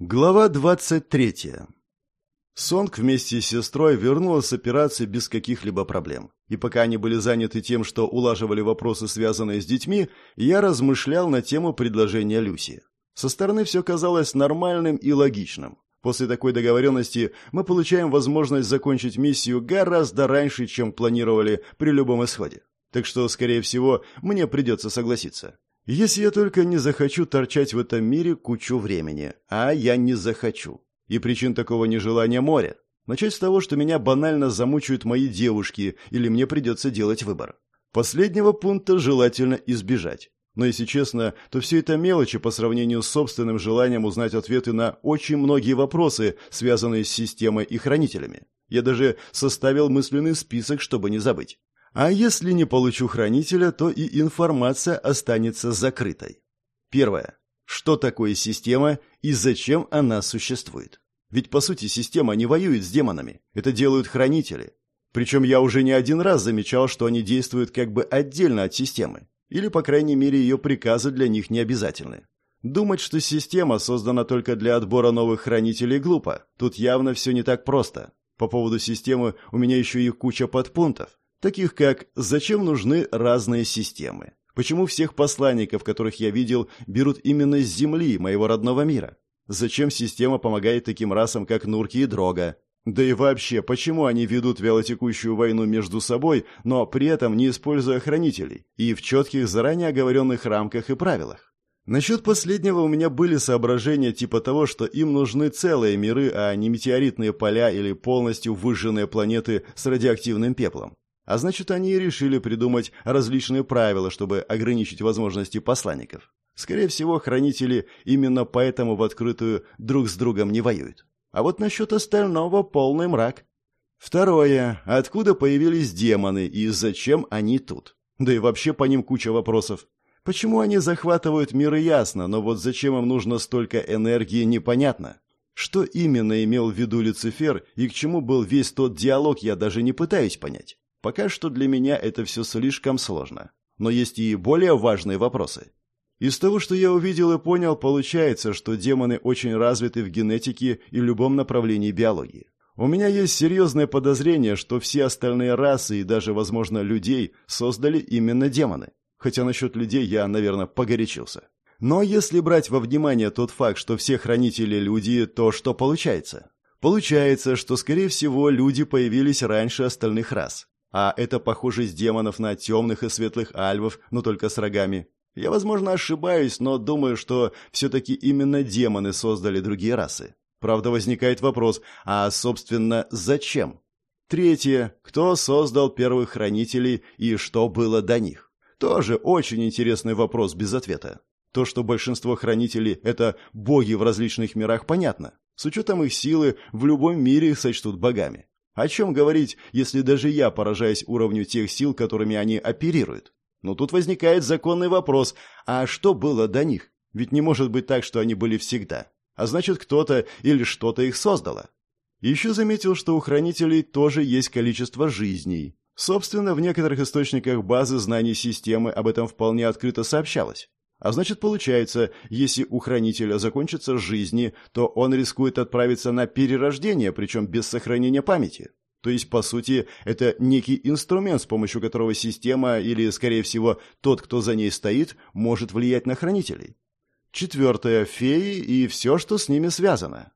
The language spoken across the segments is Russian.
Глава 23. Сонг вместе с сестрой вернулась с операции без каких-либо проблем. И пока они были заняты тем, что улаживали вопросы, связанные с детьми, я размышлял на тему предложения Люси. Со стороны все казалось нормальным и логичным. После такой договоренности мы получаем возможность закончить миссию гораздо раньше, чем планировали при любом исходе. Так что, скорее всего, мне придется согласиться. Если я только не захочу торчать в этом мире кучу времени, а я не захочу. И причин такого нежелания море. Начать с того, что меня банально замучают мои девушки, или мне придется делать выбор. Последнего пункта желательно избежать. Но если честно, то все это мелочи по сравнению с собственным желанием узнать ответы на очень многие вопросы, связанные с системой и хранителями. Я даже составил мысленный список, чтобы не забыть. А если не получу хранителя, то и информация останется закрытой. Первое. Что такое система и зачем она существует? Ведь, по сути, система не воюет с демонами. Это делают хранители. Причем я уже не один раз замечал, что они действуют как бы отдельно от системы. Или, по крайней мере, ее приказы для них не обязательны. Думать, что система создана только для отбора новых хранителей, глупо. Тут явно все не так просто. По поводу системы у меня еще и куча подпунктов таких как «Зачем нужны разные системы?», «Почему всех посланников, которых я видел, берут именно с Земли, моего родного мира?», «Зачем система помогает таким расам, как Нурки и Дрога?», да и вообще, почему они ведут вялотекущую войну между собой, но при этом не используя хранителей, и в четких заранее оговоренных рамках и правилах? Насчет последнего у меня были соображения типа того, что им нужны целые миры, а не метеоритные поля или полностью выжженные планеты с радиоактивным пеплом. А значит, они и решили придумать различные правила, чтобы ограничить возможности посланников. Скорее всего, хранители именно поэтому в открытую друг с другом не воюют. А вот насчет остального полный мрак. Второе. Откуда появились демоны и зачем они тут? Да и вообще по ним куча вопросов. Почему они захватывают миры ясно, но вот зачем им нужно столько энергии непонятно. Что именно имел в виду Люцифер и к чему был весь тот диалог, я даже не пытаюсь понять. Пока что для меня это все слишком сложно. Но есть и более важные вопросы. Из того, что я увидел и понял, получается, что демоны очень развиты в генетике и любом направлении биологии. У меня есть серьезное подозрение, что все остальные расы и даже, возможно, людей создали именно демоны. Хотя насчет людей я, наверное, погорячился. Но если брать во внимание тот факт, что все хранители люди, то что получается? Получается, что, скорее всего, люди появились раньше остальных рас. А это похожесть демонов на темных и светлых альвов, но только с рогами. Я, возможно, ошибаюсь, но думаю, что все-таки именно демоны создали другие расы. Правда, возникает вопрос, а, собственно, зачем? Третье. Кто создал первых хранителей и что было до них? Тоже очень интересный вопрос без ответа. То, что большинство хранителей – это боги в различных мирах, понятно. С учетом их силы, в любом мире их сочтут богами. О чем говорить, если даже я поражаюсь уровню тех сил, которыми они оперируют? Но тут возникает законный вопрос, а что было до них? Ведь не может быть так, что они были всегда. А значит, кто-то или что-то их создало. Еще заметил, что у хранителей тоже есть количество жизней. Собственно, в некоторых источниках базы знаний системы об этом вполне открыто сообщалось. А значит, получается, если у хранителя закончатся жизни, то он рискует отправиться на перерождение, причем без сохранения памяти. То есть, по сути, это некий инструмент, с помощью которого система, или, скорее всего, тот, кто за ней стоит, может влиять на хранителей. Четвертое – феи и все, что с ними связано.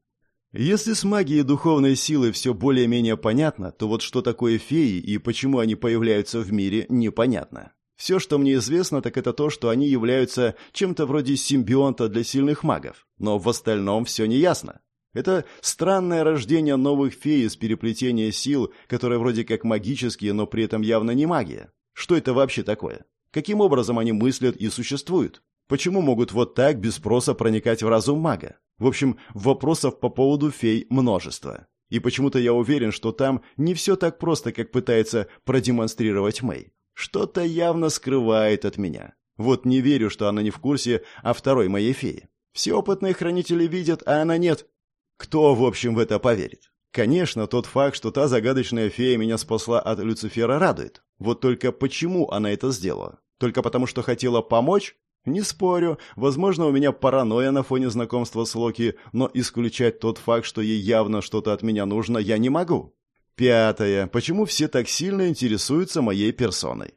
Если с магией духовной силы все более-менее понятно, то вот что такое феи и почему они появляются в мире, непонятно. Все, что мне известно, так это то, что они являются чем-то вроде симбионта для сильных магов. Но в остальном все неясно. Это странное рождение новых фей из переплетения сил, которые вроде как магические, но при этом явно не магия. Что это вообще такое? Каким образом они мыслят и существуют? Почему могут вот так без спроса проникать в разум мага? В общем, вопросов по поводу фей множество. И почему-то я уверен, что там не все так просто, как пытается продемонстрировать Мэй. Что-то явно скрывает от меня. Вот не верю, что она не в курсе о второй моей фее. Все опытные хранители видят, а она нет. Кто, в общем, в это поверит? Конечно, тот факт, что та загадочная фея меня спасла от Люцифера, радует. Вот только почему она это сделала? Только потому, что хотела помочь? Не спорю, возможно, у меня паранойя на фоне знакомства с Локи, но исключать тот факт, что ей явно что-то от меня нужно, я не могу. Пятое. Почему все так сильно интересуются моей персоной?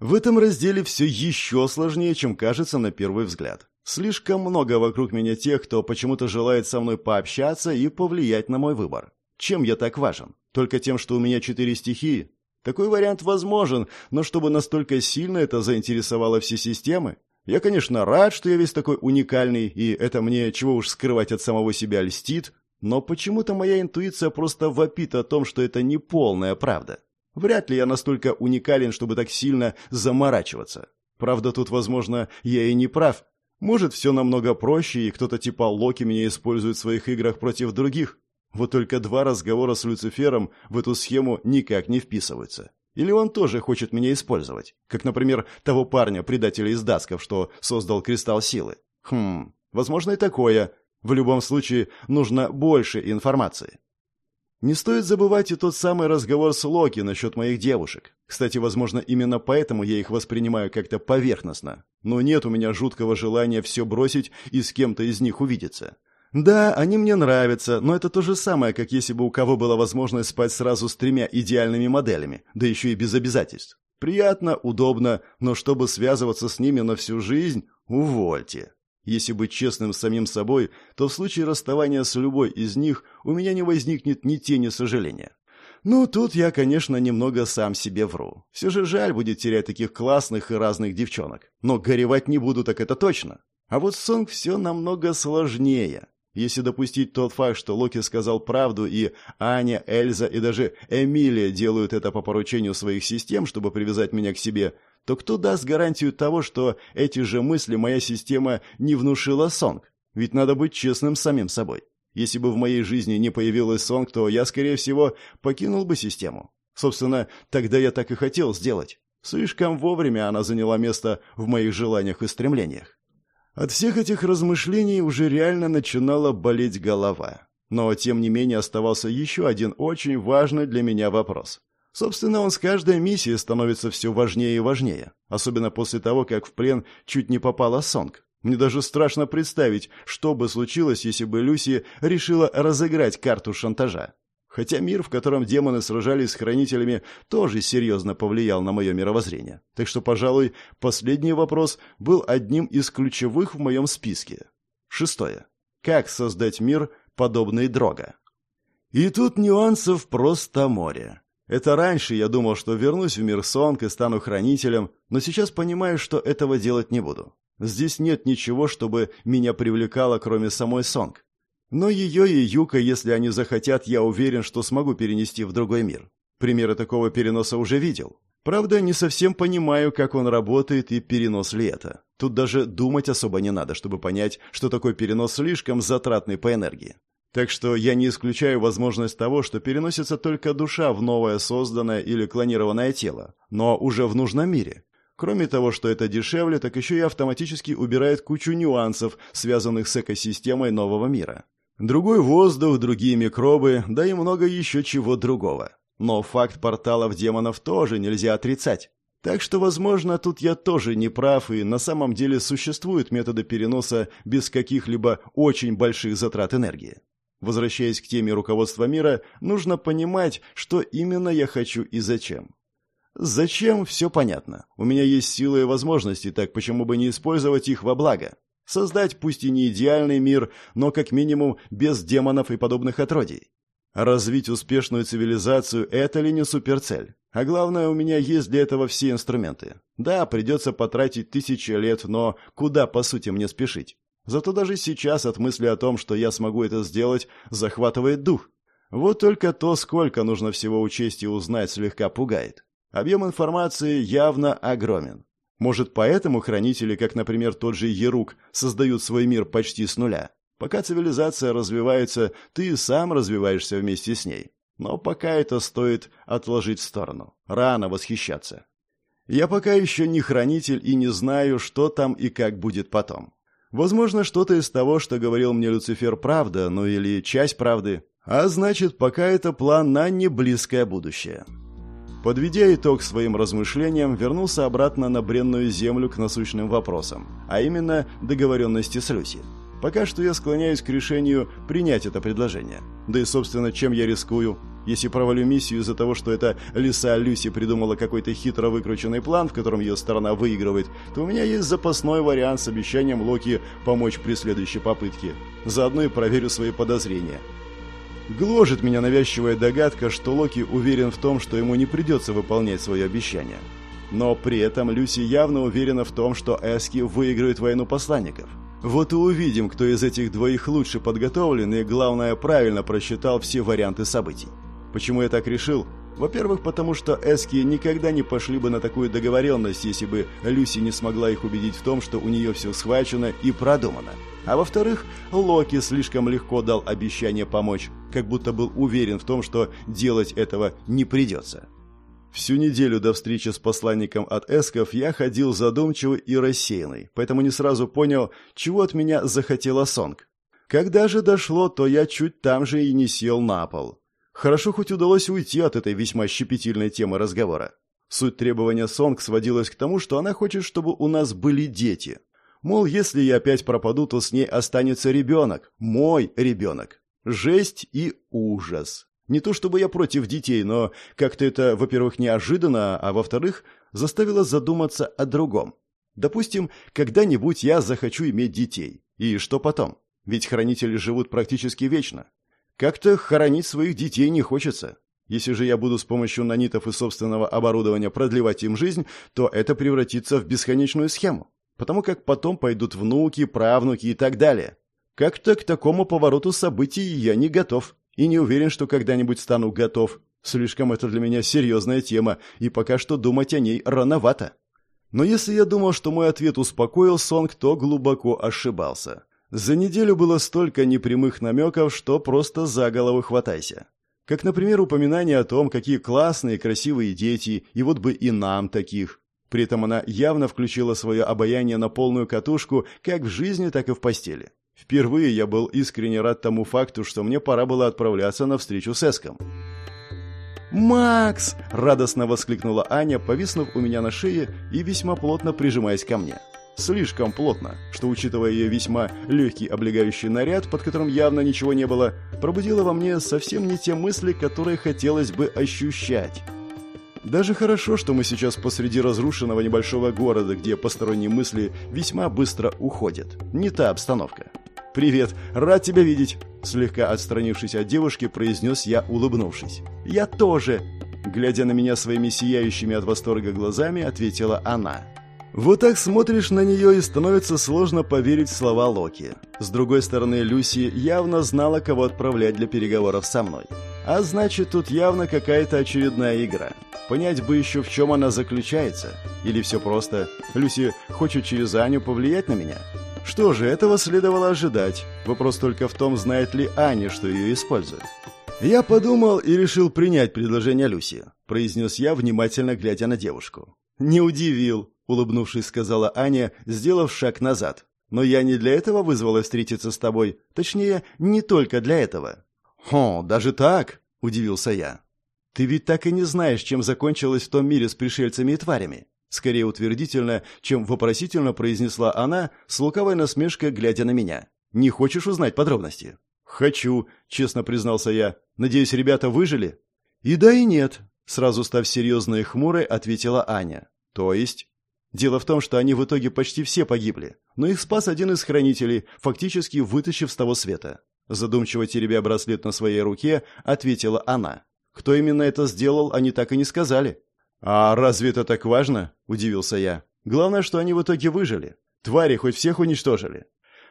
В этом разделе все еще сложнее, чем кажется на первый взгляд. Слишком много вокруг меня тех, кто почему-то желает со мной пообщаться и повлиять на мой выбор. Чем я так важен? Только тем, что у меня четыре стихии? Такой вариант возможен, но чтобы настолько сильно это заинтересовало все системы? Я, конечно, рад, что я весь такой уникальный, и это мне, чего уж скрывать от самого себя, льстит, но почему-то моя интуиция просто вопит о том, что это не полная правда. Вряд ли я настолько уникален, чтобы так сильно заморачиваться. Правда, тут, возможно, я и не прав, может, все намного проще, и кто-то типа Локи меня использует в своих играх против других. Вот только два разговора с Люцифером в эту схему никак не вписываются. Или он тоже хочет меня использовать? Как, например, того парня, предателя из Дасков, что создал Кристалл Силы. Хм, возможно и такое. В любом случае, нужно больше информации. Не стоит забывать и тот самый разговор с Локи насчет моих девушек. Кстати, возможно, именно поэтому я их воспринимаю как-то поверхностно. Но нет у меня жуткого желания все бросить и с кем-то из них увидеться. Да, они мне нравятся, но это то же самое, как если бы у кого была возможность спать сразу с тремя идеальными моделями, да еще и без обязательств. Приятно, удобно, но чтобы связываться с ними на всю жизнь, увольте. Если быть честным с самим собой, то в случае расставания с любой из них у меня не возникнет ни тени сожаления. Ну, тут я, конечно, немного сам себе вру. Все же жаль будет терять таких классных и разных девчонок. Но горевать не буду, так это точно. А вот с Сонг все намного сложнее. Если допустить тот факт, что Локи сказал правду, и Аня, Эльза и даже Эмилия делают это по поручению своих систем, чтобы привязать меня к себе, то кто даст гарантию того, что эти же мысли моя система не внушила Сонг? Ведь надо быть честным с самим собой. Если бы в моей жизни не появилась Сонг, то я, скорее всего, покинул бы систему. Собственно, тогда я так и хотел сделать. Слишком вовремя она заняла место в моих желаниях и стремлениях. От всех этих размышлений уже реально начинала болеть голова. Но, тем не менее, оставался еще один очень важный для меня вопрос. Собственно, он с каждой миссией становится все важнее и важнее, особенно после того, как в плен чуть не попала Сонг. Мне даже страшно представить, что бы случилось, если бы Люси решила разыграть карту шантажа. Хотя мир, в котором демоны сражались с хранителями, тоже серьезно повлиял на мое мировоззрение. Так что, пожалуй, последний вопрос был одним из ключевых в моем списке. Шестое. Как создать мир, подобный Дрога? И тут нюансов просто море. Это раньше я думал, что вернусь в мир Сонг и стану хранителем, но сейчас понимаю, что этого делать не буду. Здесь нет ничего, чтобы меня привлекало, кроме самой Сонг. Но ее и Юка, если они захотят, я уверен, что смогу перенести в другой мир. Примеры такого переноса уже видел. Правда, не совсем понимаю, как он работает и перенос ли это. Тут даже думать особо не надо, чтобы понять, что такой перенос слишком затратный по энергии. Так что я не исключаю возможность того, что переносится только душа в новое созданное или клонированное тело, но уже в нужном мире. Кроме того, что это дешевле, так еще и автоматически убирает кучу нюансов, связанных с экосистемой нового мира. Другой воздух, другие микробы, да и много еще чего другого. Но факт порталов демонов тоже нельзя отрицать. Так что, возможно, тут я тоже не прав, и на самом деле существуют методы переноса без каких-либо очень больших затрат энергии. Возвращаясь к теме руководства мира, нужно понимать, что именно я хочу и зачем. Зачем, все понятно. У меня есть силы и возможности, так почему бы не использовать их во благо? Создать пусть и не идеальный мир, но как минимум без демонов и подобных отродий. Развить успешную цивилизацию – это ли не суперцель? А главное, у меня есть для этого все инструменты. Да, придется потратить тысячи лет, но куда, по сути, мне спешить? Зато даже сейчас от мысли о том, что я смогу это сделать, захватывает дух. Вот только то, сколько нужно всего учесть и узнать, слегка пугает. Объем информации явно огромен. Может, поэтому хранители, как, например, тот же Ерук, создают свой мир почти с нуля? Пока цивилизация развивается, ты сам развиваешься вместе с ней. Но пока это стоит отложить в сторону. Рано восхищаться. Я пока еще не хранитель и не знаю, что там и как будет потом. Возможно, что-то из того, что говорил мне Люцифер, правда, ну или часть правды. А значит, пока это план на неблизкое будущее. Подведя итог своим размышлениям, вернулся обратно на бренную землю к насущным вопросам, а именно договоренности с Люси. Пока что я склоняюсь к решению принять это предложение. Да и, собственно, чем я рискую? Если провалю миссию из-за того, что эта лиса Люси придумала какой-то хитро выкрученный план, в котором ее сторона выигрывает, то у меня есть запасной вариант с обещанием Локи помочь при следующей попытке. Заодно и проверю свои подозрения. Гложет меня навязчивая догадка, что Локи уверен в том, что ему не придется выполнять свое обещание. Но при этом Люси явно уверена в том, что Эски выиграет войну посланников. Вот и увидим, кто из этих двоих лучше подготовлен и, главное, правильно просчитал все варианты событий. Почему я так решил? Во-первых, потому что Эски никогда не пошли бы на такую договоренность, если бы Люси не смогла их убедить в том, что у нее все схвачено и продумано. А во-вторых, Локи слишком легко дал обещание помочь, как будто был уверен в том, что делать этого не придется. Всю неделю до встречи с посланником от Эсков я ходил задумчивый и рассеянный, поэтому не сразу понял, чего от меня захотела Сонг. Когда же дошло, то я чуть там же и не сел на пол. Хорошо хоть удалось уйти от этой весьма щепетильной темы разговора. Суть требования Сонг сводилась к тому, что она хочет, чтобы у нас были дети. Мол, если я опять пропаду, то с ней останется ребенок. Мой ребенок. Жесть и ужас. Не то чтобы я против детей, но как-то это, во-первых, неожиданно, а во-вторых, заставило задуматься о другом. Допустим, когда-нибудь я захочу иметь детей. И что потом? Ведь хранители живут практически вечно. Как-то хоронить своих детей не хочется. Если же я буду с помощью нанитов и собственного оборудования продлевать им жизнь, то это превратится в бесконечную схему. Потому как потом пойдут внуки, правнуки и так далее. Как-то к такому повороту событий я не готов. И не уверен, что когда-нибудь стану готов. Слишком это для меня серьезная тема, и пока что думать о ней рановато. Но если я думал, что мой ответ успокоил Сонг, то глубоко ошибался. За неделю было столько непрямых намеков, что просто за голову хватайся. Как, например, упоминание о том, какие классные, красивые дети, и вот бы и нам таких. При этом она явно включила свое обаяние на полную катушку как в жизни, так и в постели. Впервые я был искренне рад тому факту, что мне пора было отправляться на встречу с Эском. «Макс!» – радостно воскликнула Аня, повиснув у меня на шее и весьма плотно прижимаясь ко мне. Слишком плотно, что, учитывая ее весьма легкий облегающий наряд, под которым явно ничего не было, пробудило во мне совсем не те мысли, которые хотелось бы ощущать. Даже хорошо, что мы сейчас посреди разрушенного небольшого города, где посторонние мысли весьма быстро уходят. Не та обстановка. «Привет, рад тебя видеть!» Слегка отстранившись от девушки, произнес я, улыбнувшись. «Я тоже!» Глядя на меня своими сияющими от восторга глазами, ответила она. Вот так смотришь на нее и становится сложно поверить в слова Локи. С другой стороны, Люси явно знала, кого отправлять для переговоров со мной. А значит, тут явно какая-то очередная игра. Понять бы еще, в чем она заключается. Или все просто. Люси хочет через Аню повлиять на меня. Что же, этого следовало ожидать. Вопрос только в том, знает ли Аня, что ее используют. «Я подумал и решил принять предложение Люси», – произнес я, внимательно глядя на девушку. «Не удивил», – улыбнувшись, сказала Аня, сделав шаг назад. «Но я не для этого вызвала встретиться с тобой. Точнее, не только для этого». «Хо, даже так?» – удивился я. «Ты ведь так и не знаешь, чем закончилось в том мире с пришельцами и тварями. Скорее утвердительно, чем вопросительно произнесла она, с лукавой насмешкой глядя на меня. «Не хочешь узнать подробности?» «Хочу», — честно признался я. «Надеюсь, ребята выжили?» «И да, и нет», — сразу став серьезной и хмурой, ответила Аня. «То есть?» Дело в том, что они в итоге почти все погибли, но их спас один из хранителей, фактически вытащив с того света. Задумчиво теребя браслет на своей руке, ответила она. Кто именно это сделал, они так и не сказали. «А разве это так важно?» – удивился я. «Главное, что они в итоге выжили. Твари хоть всех уничтожили».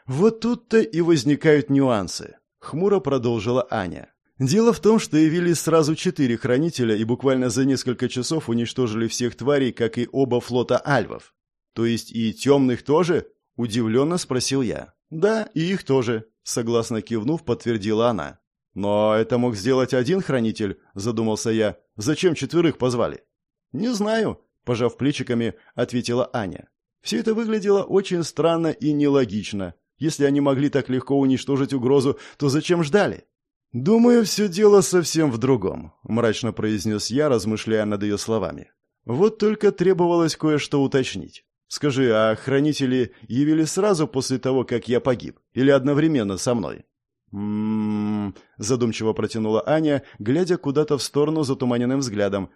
«Вот тут-то и возникают нюансы», – хмуро продолжила Аня. «Дело в том, что явились сразу четыре хранителя и буквально за несколько часов уничтожили всех тварей, как и оба флота альвов. То есть и темных тоже?» – удивленно спросил я. «Да, и их тоже», – согласно кивнув, подтвердила она. «Но это мог сделать один хранитель», – задумался я. «Зачем четверых позвали?» «Не знаю», – пожав плечиками, ответила Аня. Все это выглядело очень странно и нелогично. Если они могли так легко уничтожить угрозу, то зачем ждали? «Думаю, все дело совсем в другом», — мрачно произнес я, размышляя над ее словами. «Вот только требовалось кое-что уточнить. Скажи, а хранители явились сразу после того, как я погиб, или одновременно со мной?» «М-м-м», задумчиво протянула Аня, глядя куда-то в сторону затуманенным взглядом.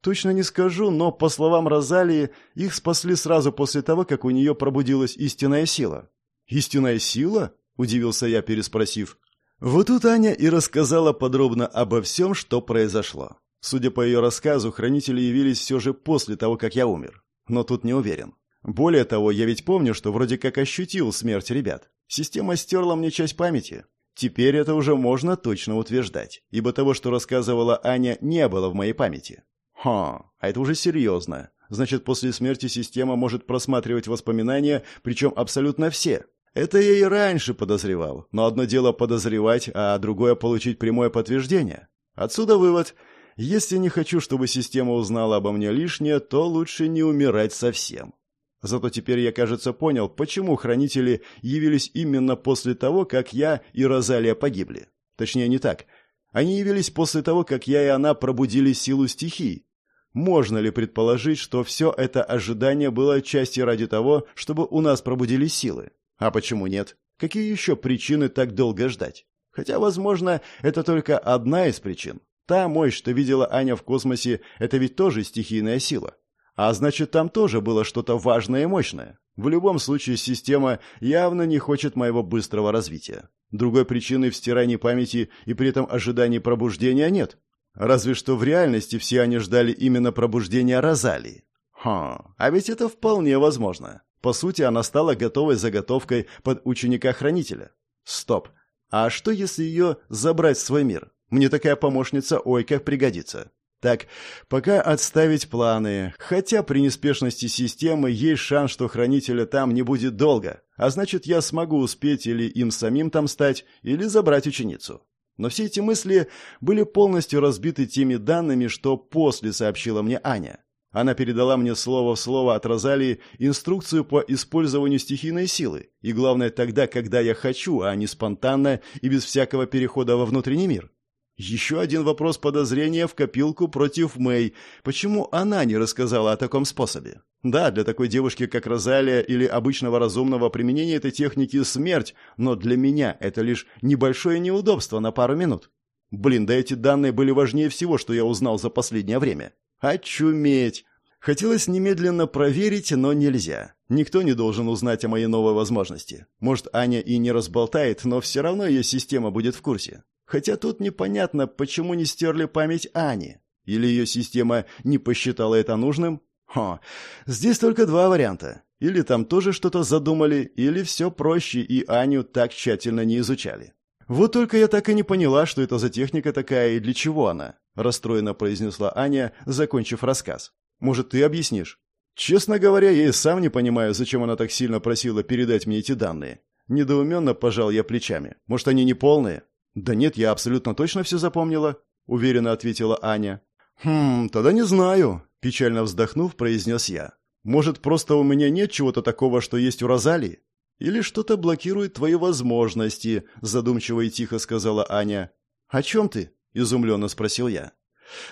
«Точно не скажу, но, по словам Розалии, их спасли сразу после того, как у нее пробудилась истинная сила». «Истинная сила?» — удивился я, переспросив. Вот тут Аня и рассказала подробно обо всем, что произошло. Судя по ее рассказу, хранители явились все же после того, как я умер. Но тут не уверен. Более того, я ведь помню, что вроде как ощутил смерть ребят. Система стерла мне часть памяти. Теперь это уже можно точно утверждать, ибо того, что рассказывала Аня, не было в моей памяти. Ха, а это уже серьезно. Значит, после смерти система может просматривать воспоминания, причем абсолютно все. Это я и раньше подозревал, но одно дело подозревать, а другое получить прямое подтверждение. Отсюда вывод. Если не хочу, чтобы система узнала обо мне лишнее, то лучше не умирать совсем. Зато теперь я, кажется, понял, почему хранители явились именно после того, как я и Розалия погибли. Точнее, не так. Они явились после того, как я и она пробудили силу стихий. Можно ли предположить, что все это ожидание было отчасти ради того, чтобы у нас пробудились силы? А почему нет? Какие еще причины так долго ждать? Хотя, возможно, это только одна из причин. Та мощь, что видела Аня в космосе, это ведь тоже стихийная сила. А значит, там тоже было что-то важное и мощное. В любом случае, система явно не хочет моего быстрого развития. Другой причины в стирании памяти и при этом ожидании пробуждения нет. Разве что в реальности все они ждали именно пробуждения Розалии. Ха, а ведь это вполне возможно. По сути, она стала готовой заготовкой под ученика-хранителя. Стоп. А что, если ее забрать в свой мир? Мне такая помощница ой как пригодится. Так, пока отставить планы. Хотя при неспешности системы есть шанс, что хранителя там не будет долго. А значит, я смогу успеть или им самим там стать, или забрать ученицу. Но все эти мысли были полностью разбиты теми данными, что после сообщила мне Аня. Она передала мне слово в слово от Розалии инструкцию по использованию стихийной силы, и главное тогда, когда я хочу, а не спонтанно и без всякого перехода во внутренний мир. Еще один вопрос подозрения в копилку против Мэй. Почему она не рассказала о таком способе? Да, для такой девушки, как Розалия, или обычного разумного применения этой техники смерть, но для меня это лишь небольшое неудобство на пару минут. Блин, да эти данные были важнее всего, что я узнал за последнее время. Очуметь! Хотелось немедленно проверить, но нельзя. Никто не должен узнать о моей новой возможности. Может, Аня и не разболтает, но все равно ее система будет в курсе. Хотя тут непонятно, почему не стерли память Ани. Или ее система не посчитала это нужным? Хо, здесь только два варианта. Или там тоже что-то задумали, или все проще, и Аню так тщательно не изучали. Вот только я так и не поняла, что это за техника такая и для чего она. — расстроенно произнесла Аня, закончив рассказ. «Может, ты объяснишь?» «Честно говоря, я и сам не понимаю, зачем она так сильно просила передать мне эти данные. Недоуменно пожал я плечами. Может, они не полные?» «Да нет, я абсолютно точно все запомнила», — уверенно ответила Аня. «Хм, тогда не знаю», — печально вздохнув, произнес я. «Может, просто у меня нет чего-то такого, что есть у Розалии? Или что-то блокирует твои возможности?» — задумчиво и тихо сказала Аня. «О чем ты?» — изумленно спросил я.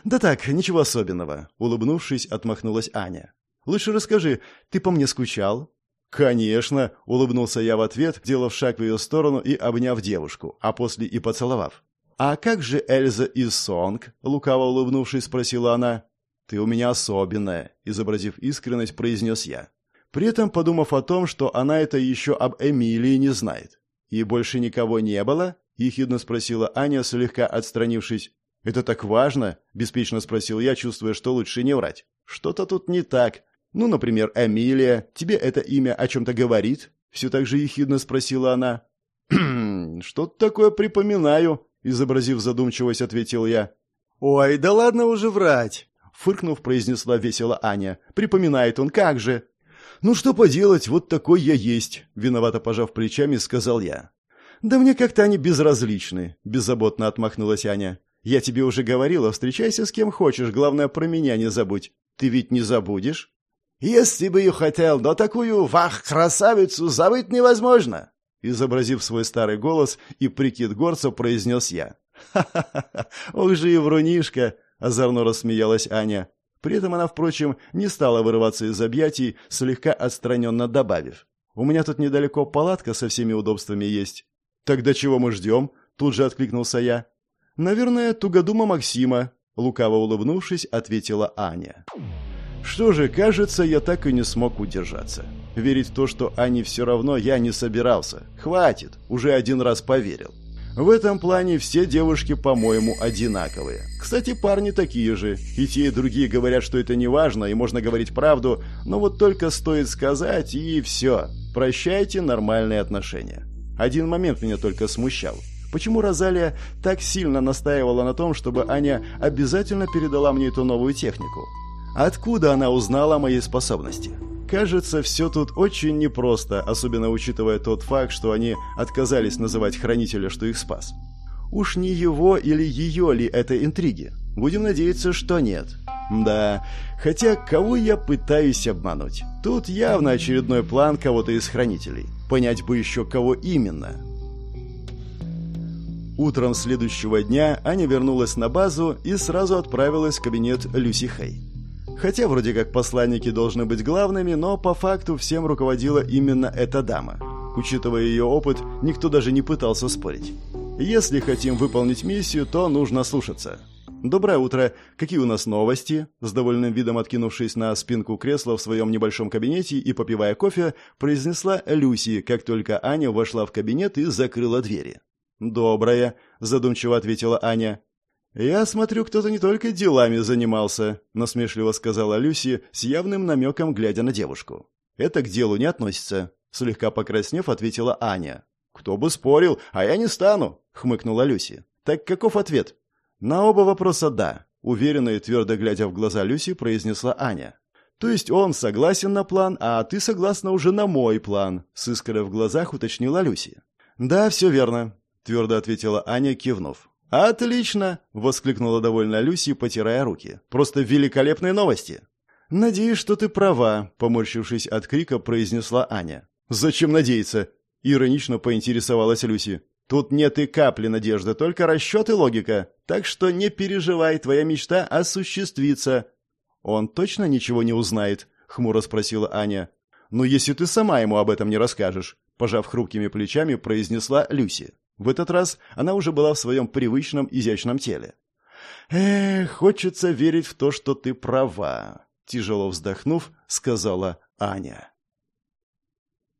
«Да так, ничего особенного», — улыбнувшись, отмахнулась Аня. «Лучше расскажи, ты по мне скучал?» «Конечно», — улыбнулся я в ответ, делав шаг в ее сторону и обняв девушку, а после и поцеловав. «А как же Эльза и Сонг?» — лукаво улыбнувшись, спросила она. «Ты у меня особенная», — изобразив искренность, произнес я. При этом подумав о том, что она это еще об Эмилии не знает. «И больше никого не было?» ехидно спросила Аня, слегка отстранившись. «Это так важно?» – беспечно спросил я, чувствуя, что лучше не врать. «Что-то тут не так. Ну, например, Эмилия. Тебе это имя о чем-то говорит?» Все так же ехидно спросила она. «Что-то такое припоминаю», – изобразив задумчивость, ответил я. «Ой, да ладно уже врать!» – фыркнув, произнесла весело Аня. «Припоминает он, как же!» «Ну что поделать, вот такой я есть», – виновато пожав плечами, сказал я. «Да мне как-то они безразличны», — беззаботно отмахнулась Аня. «Я тебе уже говорила, встречайся с кем хочешь, главное, про меня не забудь. Ты ведь не забудешь?» «Если бы и хотел, но такую, вах, красавицу забыть невозможно!» Изобразив свой старый голос и прикид горца, произнес я. «Ха-ха-ха! Ох же и врунишка!» — озорно рассмеялась Аня. При этом она, впрочем, не стала вырываться из объятий, слегка отстраненно добавив. «У меня тут недалеко палатка со всеми удобствами есть». «Тогда чего мы ждем?» — тут же откликнулся я. «Наверное, тугодума Максима», — лукаво улыбнувшись, ответила Аня. Что же, кажется, я так и не смог удержаться. Верить в то, что Ане все равно, я не собирался. Хватит, уже один раз поверил. В этом плане все девушки, по-моему, одинаковые. Кстати, парни такие же. И те, и другие говорят, что это не важно, и можно говорить правду, но вот только стоит сказать, и все. Прощайте нормальные отношения. Один момент меня только смущал. Почему Розалия так сильно настаивала на том, чтобы Аня обязательно передала мне эту новую технику? Откуда она узнала о моей способности? Кажется, все тут очень непросто, особенно учитывая тот факт, что они отказались называть хранителя, что их спас. Уж не его или ее ли это интриги? Будем надеяться, что нет. Да, хотя кого я пытаюсь обмануть? Тут явно очередной план кого-то из хранителей. Понять бы еще, кого именно. Утром следующего дня Аня вернулась на базу и сразу отправилась в кабинет Люси Хей. Хотя вроде как посланники должны быть главными, но по факту всем руководила именно эта дама. Учитывая ее опыт, никто даже не пытался спорить. Если хотим выполнить миссию, то нужно слушаться. «Доброе утро. Какие у нас новости?» С довольным видом откинувшись на спинку кресла в своем небольшом кабинете и попивая кофе, произнесла Люси, как только Аня вошла в кабинет и закрыла двери. «Доброе», — задумчиво ответила Аня. «Я смотрю, кто-то не только делами занимался», — насмешливо сказала Люси, с явным намеком глядя на девушку. «Это к делу не относится», — слегка покраснев, ответила Аня. «Кто бы спорил, а я не стану», — хмыкнула Люси. «Так каков ответ?» «На оба вопроса «да», — уверенно и твердо глядя в глаза Люси, произнесла Аня. «То есть он согласен на план, а ты согласна уже на мой план», — с искрой в глазах уточнила Люси. «Да, все верно», — твердо ответила Аня, кивнув. «Отлично!» — воскликнула довольно Люси, потирая руки. «Просто великолепные новости!» «Надеюсь, что ты права», — поморщившись от крика, произнесла Аня. «Зачем надеяться?» — иронично поинтересовалась Люси. «Тут нет и капли надежды, только расчет и логика. Так что не переживай, твоя мечта осуществится». «Он точно ничего не узнает?» — хмуро спросила Аня. «Ну, если ты сама ему об этом не расскажешь», — пожав хрупкими плечами, произнесла Люси. В этот раз она уже была в своем привычном изящном теле. «Эх, хочется верить в то, что ты права», — тяжело вздохнув, сказала Аня.